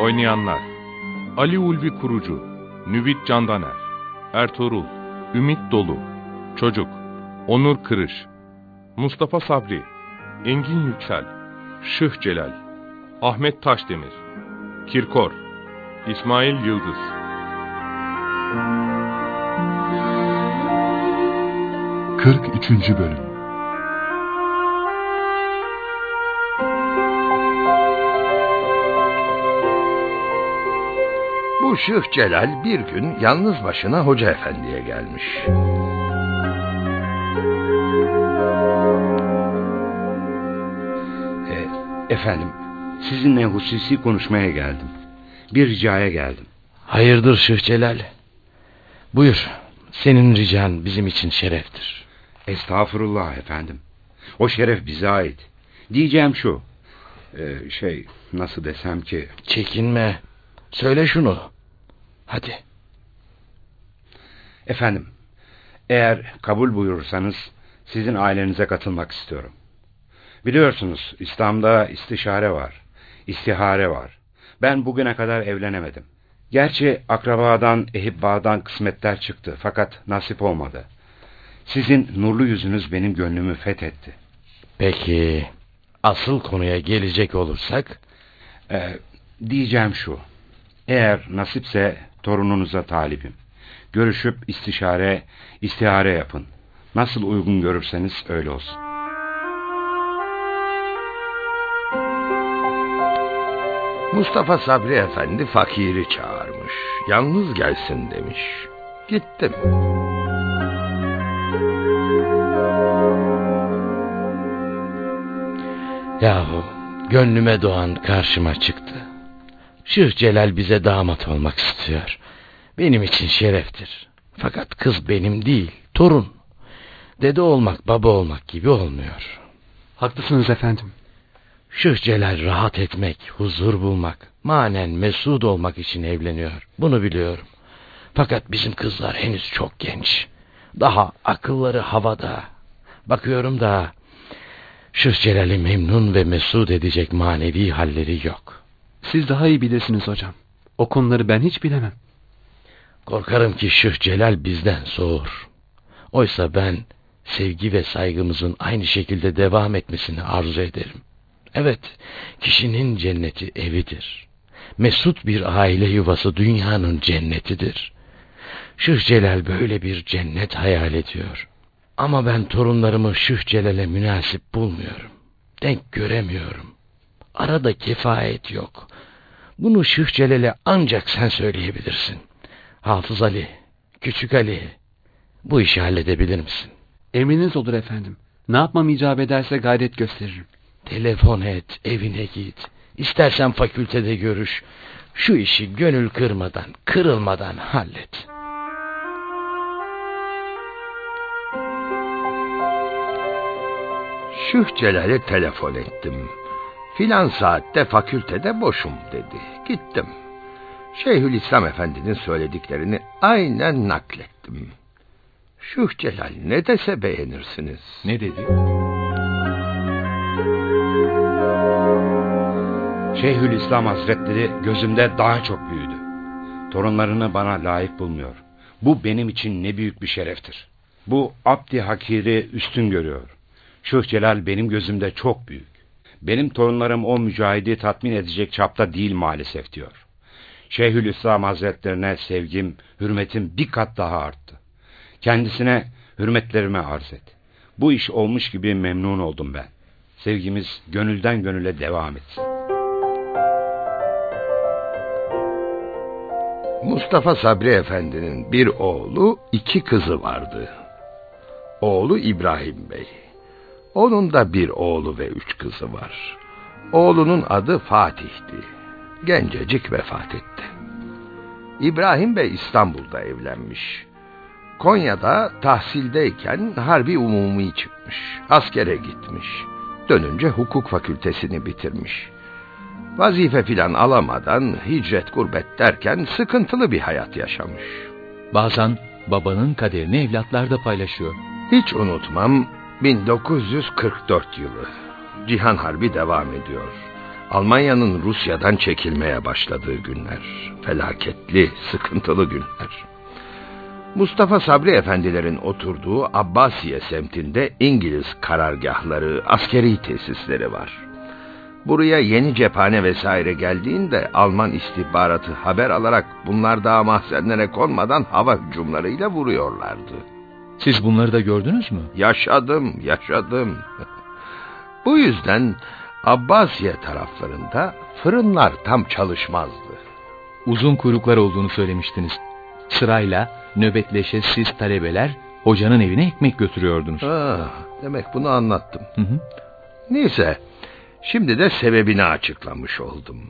Oynayanlar. Ali Ulvi Kurucu Nüvit Candaner Ertuğrul Ümit Dolu Çocuk Onur Kırış Mustafa Sabri Engin Yüksel Şıh Celal Ahmet Taşdemir Kirkor İsmail Yıldız. Kırk üçüncü Bölüm Şıh Celal bir gün yalnız başına Hoca Efendi'ye gelmiş. E, efendim, sizinle hususi konuşmaya geldim. Bir ricaya geldim. Hayırdır Şıh Celal? Buyur, senin rican bizim için şereftir. Estağfurullah efendim. O şeref bize ait. Diyeceğim şu. e, şey, nasıl desem ki... Çekinme, söyle şunu. Hadi. Efendim, eğer kabul buyurursanız sizin ailenize katılmak istiyorum. Biliyorsunuz İslam'da istişare var, istihare var. Ben bugüne kadar evlenemedim. Gerçi akrabadan, ehibbadan kısmetler çıktı fakat nasip olmadı. Sizin nurlu yüzünüz benim gönlümü fethetti. Peki, asıl konuya gelecek olursak... Ee, diyeceğim şu. Eğer nasipse torununuza talibim. Görüşüp istişare, istihare yapın. Nasıl uygun görürseniz öyle olsun. Mustafa Sabri Efendi fakiri çağırmış. Yalnız gelsin demiş. Gittim. Yahu, gönlüme doğan karşıma çıktı. Şıh Celal bize damat olmak istiyor. Benim için şereftir. Fakat kız benim değil, torun. Dede olmak, baba olmak gibi olmuyor. Haklısınız efendim. Şıh Celal rahat etmek, huzur bulmak, manen mesut olmak için evleniyor. Bunu biliyorum. Fakat bizim kızlar henüz çok genç. Daha akılları havada. Bakıyorum da Şıh Celal'i memnun ve mesut edecek manevi halleri yok. Siz daha iyi bilirsiniz hocam. O konuları ben hiç bilemem. Korkarım ki Şıh Celal bizden soğur. Oysa ben sevgi ve saygımızın aynı şekilde devam etmesini arzu ederim. Evet, kişinin cenneti evidir. Mesut bir aile yuvası dünyanın cennetidir. Şıh Celal böyle bir cennet hayal ediyor. Ama ben torunlarımı Şıh Celal'e münasip bulmuyorum. Denk göremiyorum. Arada kefayet yok. Bunu Şıh Celal'e ancak sen söyleyebilirsin. Hafız Ali, Küçük Ali, bu işi halledebilir misin? Emriniz olur efendim. Ne yapmam icap ederse gayret gösteririm. Telefon et, evine git. İstersen fakültede görüş. Şu işi gönül kırmadan, kırılmadan hallet. Şıh Celal'e telefon ettim. Filan saatte fakültede boşum dedi. Gittim. Şeyhülislam Efendi'nin söylediklerini aynen naklettim. Şıh Celal ne dese beğenirsiniz. Ne dedi? Şeyhülislam Hazretleri gözümde daha çok büyüdü. Torunlarını bana layık bulmuyor. Bu benim için ne büyük bir şereftir. Bu Abdi Hakir'i üstün görüyor. Şıh Celal benim gözümde çok büyük. Benim torunlarım o mücahidi tatmin edecek çapta değil maalesef diyor. Şeyhülislam Hazretlerine sevgim, hürmetim bir kat daha arttı. Kendisine hürmetlerimi arz et. Bu iş olmuş gibi memnun oldum ben. Sevgimiz gönülden gönüle devam etsin. Mustafa Sabri Efendi'nin bir oğlu, iki kızı vardı. Oğlu İbrahim Bey. Onun da bir oğlu ve üç kızı var. Oğlunun adı Fatih'ti. Gencecik vefat etti. İbrahim Bey İstanbul'da evlenmiş. Konya'da tahsildeyken harbi umumi çıkmış. Askere gitmiş. Dönünce hukuk fakültesini bitirmiş. Vazife filan alamadan hicret gurbet derken sıkıntılı bir hayat yaşamış. Bazen babanın kaderini evlatlar da paylaşıyor. Hiç unutmam 1944 yılı. Cihan Harbi devam ediyor. Almanya'nın Rusya'dan çekilmeye başladığı günler. Felaketli, sıkıntılı günler. Mustafa Sabri Efendilerin oturduğu Abbasiye semtinde İngiliz karargahları, askeri tesisleri var. Buraya yeni cephane vesaire geldiğinde Alman istihbaratı haber alarak bunlar daha mahzenlere konmadan hava hücumlarıyla vuruyorlardı. Siz bunları da gördünüz mü? Yaşadım, yaşadım. Bu yüzden Abbasiye taraflarında fırınlar tam çalışmazdı. Uzun kuyruklar olduğunu söylemiştiniz. Sırayla nöbetleşe siz talebeler hocanın evine ekmek götürüyordunuz. Ah, demek bunu anlattım. Hı hı. Neyse, şimdi de sebebini açıklamış oldum.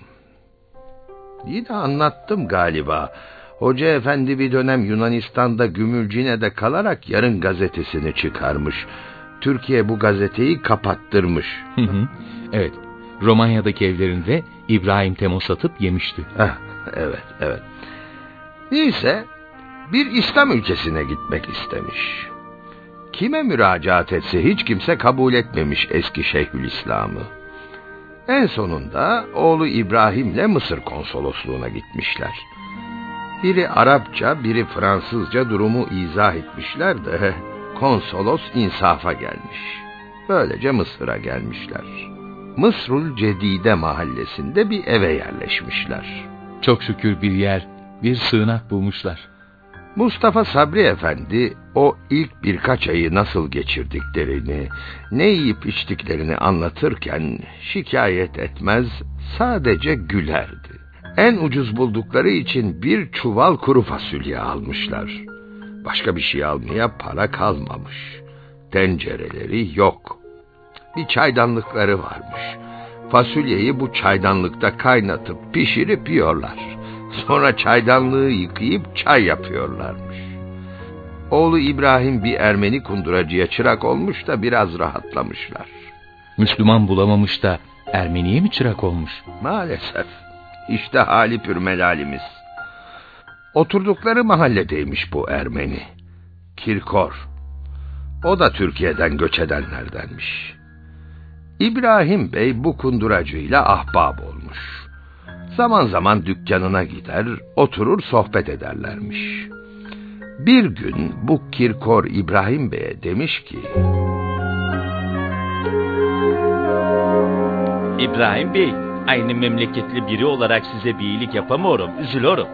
Yine anlattım galiba. Hoca efendi bir dönem Yunanistan'da Gümülcine'de kalarak yarın gazetesini çıkarmış. Türkiye bu gazeteyi kapattırmış. Hı hı. Evet, Romanya'daki evlerinde İbrahim Temo satıp yemişti. Heh, evet, evet. Neyse, bir İslam ülkesine gitmek istemiş. Kime müracaat etse hiç kimse kabul etmemiş eski Şeyhülislam'ı. En sonunda oğlu İbrahim'le Mısır konsolosluğuna gitmişler. Biri Arapça, biri Fransızca durumu izah etmişler de konsolos insafa gelmiş. Böylece Mısır'a gelmişler. Mısrul Cedide mahallesinde bir eve yerleşmişler. Çok şükür bir yer, bir sığınak bulmuşlar. Mustafa Sabri Efendi o ilk birkaç ayı nasıl geçirdiklerini, ne yiyip içtiklerini anlatırken şikayet etmez, sadece gülerdi. En ucuz buldukları için bir çuval kuru fasulye almışlar. Başka bir şey almaya para kalmamış. Tencereleri yok. Bir çaydanlıkları varmış. Fasulyeyi bu çaydanlıkta kaynatıp pişirip yiyorlar. Sonra çaydanlığı yıkayıp çay yapıyorlarmış. Oğlu İbrahim bir Ermeni kunduracıya çırak olmuş da biraz rahatlamışlar. Müslüman bulamamış da Ermeniye mi çırak olmuş? Maalesef. İşte hali pürmelalimiz. Oturdukları mahalledeymiş bu Ermeni. Kirkor. O da Türkiye'den göç edenlerdenmiş. İbrahim Bey bu kunduracıyla ahbab olmuş. Zaman zaman dükkanına gider, oturur sohbet ederlermiş. Bir gün bu Kirkor İbrahim Bey'e demiş ki... İbrahim Bey, aynı memleketli biri olarak size bir iyilik yapamıyorum, üzülüyorum.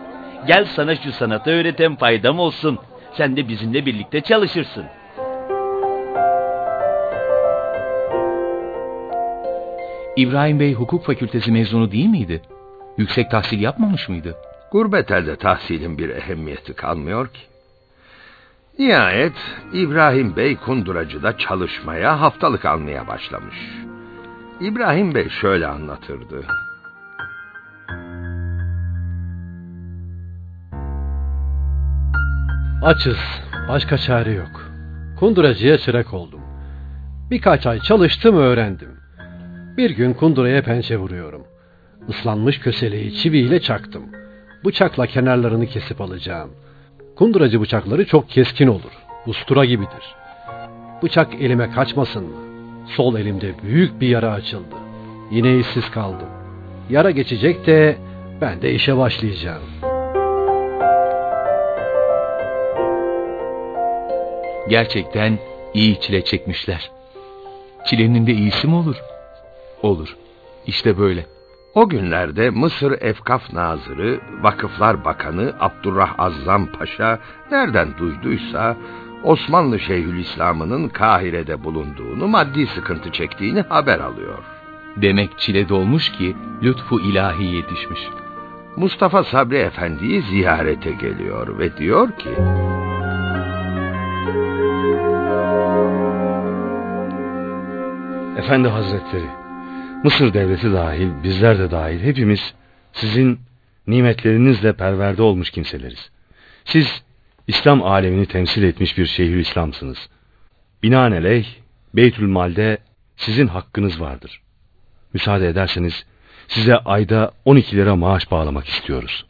Gel sana şu sanatı öğreten faydam olsun. Sen de bizimle birlikte çalışırsın. İbrahim Bey hukuk fakültesi mezunu değil miydi? Yüksek tahsil yapmamış mıydı? Gurbet elde tahsilin bir ehemmiyeti kalmıyor ki. Nihayet İbrahim Bey kunduracıda çalışmaya haftalık almaya başlamış. İbrahim Bey şöyle anlatırdı. Açız. Başka çare yok. Kunduracıya çırak oldum. Birkaç ay çalıştım öğrendim. Bir gün kunduraya pençe vuruyorum. Islanmış köseleği çiviyle çaktım. Bıçakla kenarlarını kesip alacağım. Kunduracı bıçakları çok keskin olur. Ustura gibidir. Bıçak elime kaçmasın mı? Sol elimde büyük bir yara açıldı. Yine işsiz kaldım. Yara geçecek de ben de işe başlayacağım. Gerçekten iyi çile çekmişler. Çilenin de iyisi mi olur? Olur. İşte böyle. O günlerde Mısır Efkaf Nazırı, Vakıflar Bakanı Abdurrah Azzam Paşa nereden duyduysa Osmanlı Şeyhülislam'ının Kahire'de bulunduğunu, maddi sıkıntı çektiğini haber alıyor. Demek çile dolmuş ki lütfu ilahi yetişmiş. Mustafa Sabri Efendi'yi ziyarete geliyor ve diyor ki... Efendi Hazretleri, Mısır devleti dahil, bizler de dahil hepimiz sizin nimetlerinizle perverde olmuş kimseleriz. Siz İslam alemini temsil etmiş bir şehir İslamsınız. Binaenaleyh Beytül Mal'de sizin hakkınız vardır. Müsaade ederseniz size ayda 12 lira maaş bağlamak istiyoruz.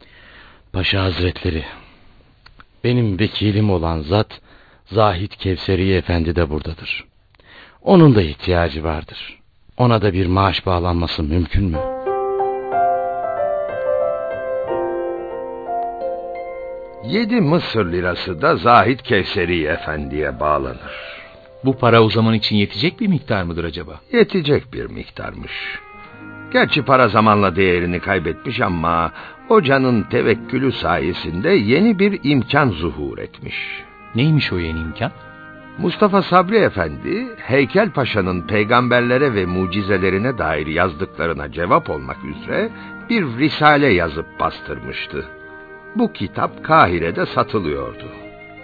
Paşa Hazretleri, benim vekilim olan zat Zahit Kevseri Efendi de buradadır. Onun da ihtiyacı vardır. Ona da bir maaş bağlanması mümkün mü? Yedi Mısır lirası da Zahid Kevseri Efendi'ye bağlanır. Bu para o zaman için yetecek bir miktar mıdır acaba? Yetecek bir miktarmış. Gerçi para zamanla değerini kaybetmiş ama hocanın tevekkülü sayesinde yeni bir imkan zuhur etmiş. Neymiş o yeni imkan? Mustafa Sabri Efendi, Heykel Paşa'nın peygamberlere ve mucizelerine dair yazdıklarına cevap olmak üzere bir risale yazıp bastırmıştı. Bu kitap Kahire'de satılıyordu.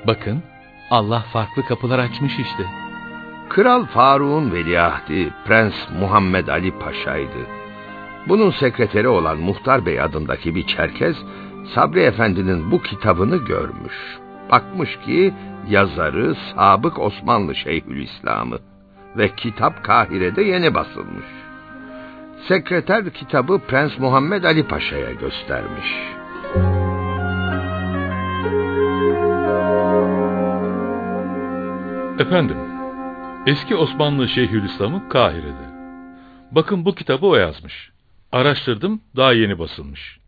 Bakın, Allah farklı kapılar açmış işte. Kral Faruk'un veliahdi Prens Muhammed Ali Paşa'ydı. Bunun sekreteri olan Muhtar Bey adındaki bir Çerkez, Sabri Efendi'nin bu kitabını görmüş. Bakmış ki yazarı Sabık Osmanlı Şeyhülislam'ı ve kitap Kahire'de yeni basılmış. Sekreter kitabı Prens Muhammed Ali Paşa'ya göstermiş. Efendim, eski Osmanlı Şeyhülislam'ı Kahire'de. Bakın bu kitabı o yazmış. Araştırdım, daha yeni basılmış.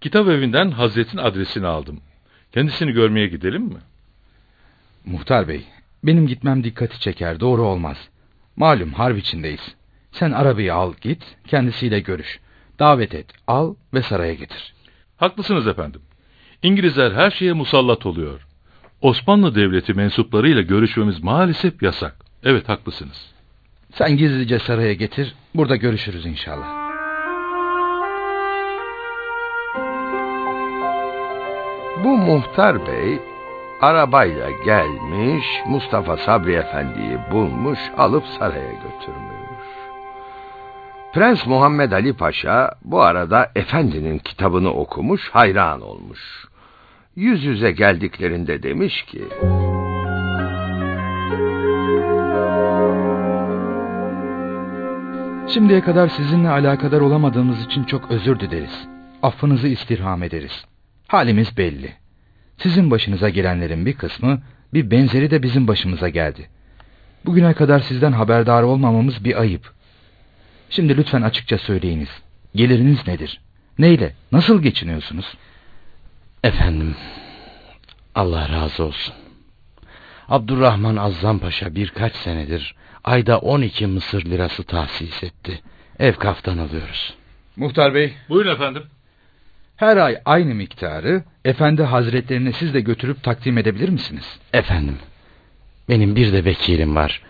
Kitap evinden Hazret'in adresini aldım. Kendisini görmeye gidelim mi? Muhtar bey, benim gitmem dikkati çeker, doğru olmaz. Malum harp içindeyiz. Sen arabayı al git, kendisiyle görüş. Davet et, al ve saraya getir. Haklısınız efendim. İngilizler her şeye musallat oluyor. Osmanlı Devleti mensuplarıyla görüşmemiz maalesef yasak. Evet haklısınız. Sen gizlice saraya getir, burada görüşürüz inşallah. Bu muhtar bey arabayla gelmiş, Mustafa Sabri Efendi'yi bulmuş, alıp saraya götürmüş. Prens Muhammed Ali Paşa bu arada efendinin kitabını okumuş, hayran olmuş. Yüz yüze geldiklerinde demiş ki... Şimdiye kadar sizinle alakadar olamadığımız için çok özür dileriz. Affınızı istirham ederiz. Halimiz belli. Sizin başınıza gelenlerin bir kısmı, bir benzeri de bizim başımıza geldi. Bugüne kadar sizden haberdar olmamamız bir ayıp. Şimdi lütfen açıkça söyleyiniz. Geliriniz nedir? Neyle, nasıl geçiniyorsunuz? Efendim, Allah razı olsun. Abdurrahman Azzam Paşa birkaç senedir ayda 12 Mısır lirası tahsis etti. Ev kaftan alıyoruz. Muhtar Bey. Buyurun efendim. Her ay aynı miktarı efendi hazretlerine siz de götürüp takdim edebilir misiniz? Efendim, benim bir de vekilim var.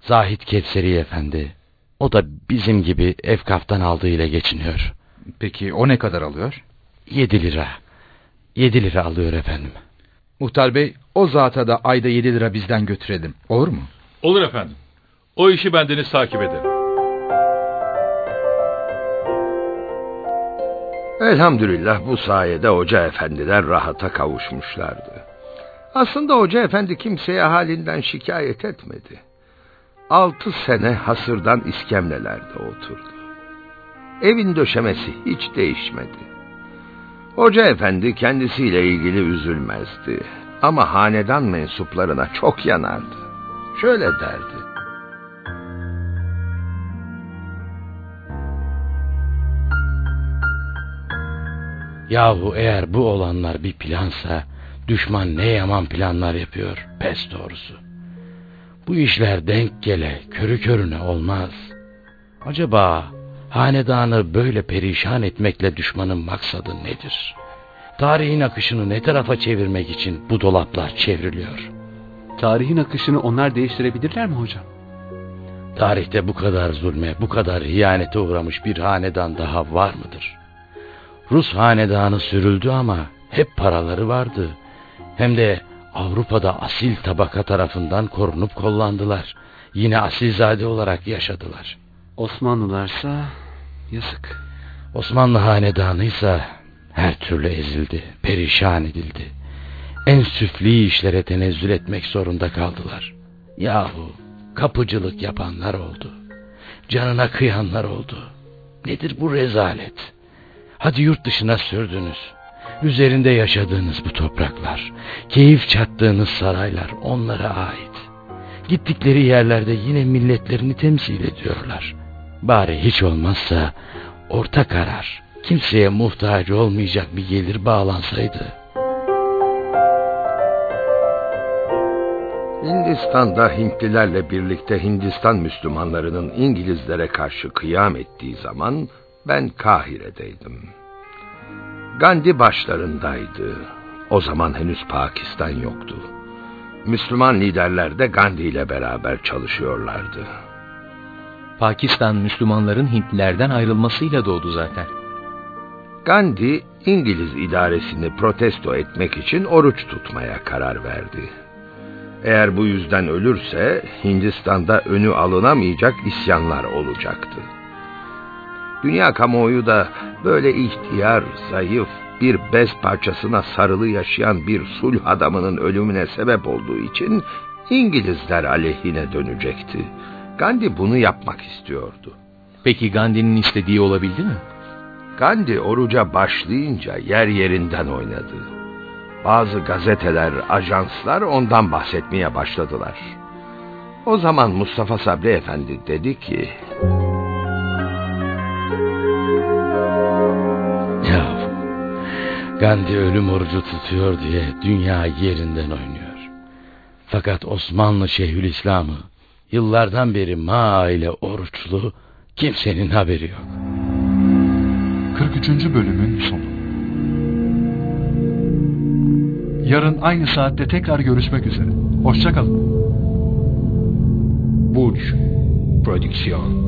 Zahit Kevseri Efendi. O da bizim gibi ev kaftan aldığıyla geçiniyor. Peki o ne kadar alıyor? Yedi lira. Yedi lira alıyor efendim. Muhtar Bey, o zata da ayda yedi lira bizden götürelim. Olur mu? Olur efendim. O işi bendeniz takip ederim. Elhamdülillah bu sayede hoca efendiler rahata kavuşmuşlardı. Aslında hoca efendi kimseye halinden şikayet etmedi. Altı sene hasırdan iskemlelerde oturdu. Evin döşemesi hiç değişmedi. Hoca efendi kendisiyle ilgili üzülmezdi. Ama hanedan mensuplarına çok yanardı. Şöyle derdi. Yahu eğer bu olanlar bir plansa, düşman ne yaman planlar yapıyor, pes doğrusu. Bu işler denk gele, körü körüne olmaz. Acaba hanedanı böyle perişan etmekle düşmanın maksadı nedir? Tarihin akışını ne tarafa çevirmek için bu dolaplar çevriliyor? Tarihin akışını onlar değiştirebilirler mi hocam? Tarihte bu kadar zulme, bu kadar hiyanete uğramış bir hanedan daha var mıdır? Rus hanedanı sürüldü ama hep paraları vardı. Hem de Avrupa'da asil tabaka tarafından korunup kollandılar. Yine asilzade olarak yaşadılar. Osmanlılarsa yazık. Osmanlı hanedanıysa her türlü ezildi, perişan edildi. En süfli işlere tenezzül etmek zorunda kaldılar. Yahu kapıcılık yapanlar oldu. Canına kıyanlar oldu. Nedir bu rezalet? Hadi yurt dışına sürdünüz. Üzerinde yaşadığınız bu topraklar, keyif çattığınız saraylar onlara ait. Gittikleri yerlerde yine milletlerini temsil ediyorlar. Bari hiç olmazsa orta karar, kimseye muhtaç olmayacak bir gelir bağlansaydı. Hindistan'da Hintlilerle birlikte Hindistan Müslümanlarının İngilizlere karşı kıyam ettiği zaman ben Kahire'deydim. Gandhi başlarındaydı. O zaman henüz Pakistan yoktu. Müslüman liderler de Gandhi ile beraber çalışıyorlardı. Pakistan Müslümanların Hintlilerden ayrılmasıyla doğdu zaten. Gandhi İngiliz idaresini protesto etmek için oruç tutmaya karar verdi. Eğer bu yüzden ölürse Hindistan'da önü alınamayacak isyanlar olacaktı. Dünya kamuoyu da böyle ihtiyar, zayıf, bir bez parçasına sarılı yaşayan bir sulh adamının ölümüne sebep olduğu için İngilizler aleyhine dönecekti. Gandhi bunu yapmak istiyordu. Peki Gandhi'nin istediği olabildi mi? Gandhi oruca başlayınca yer yerinden oynadı. Bazı gazeteler, ajanslar ondan bahsetmeye başladılar. O zaman Mustafa Sabri Efendi dedi ki... Ya Gandhi ölüm orucu tutuyor diye dünya yerinden oynuyor. Fakat Osmanlı Şeyhülislam'ı yıllardan beri ma ile oruçlu kimsenin haberi yok. 43. bölümün sonu. Yarın aynı saatte tekrar görüşmek üzere. Hoşçakalın. Burç Prodüksiyon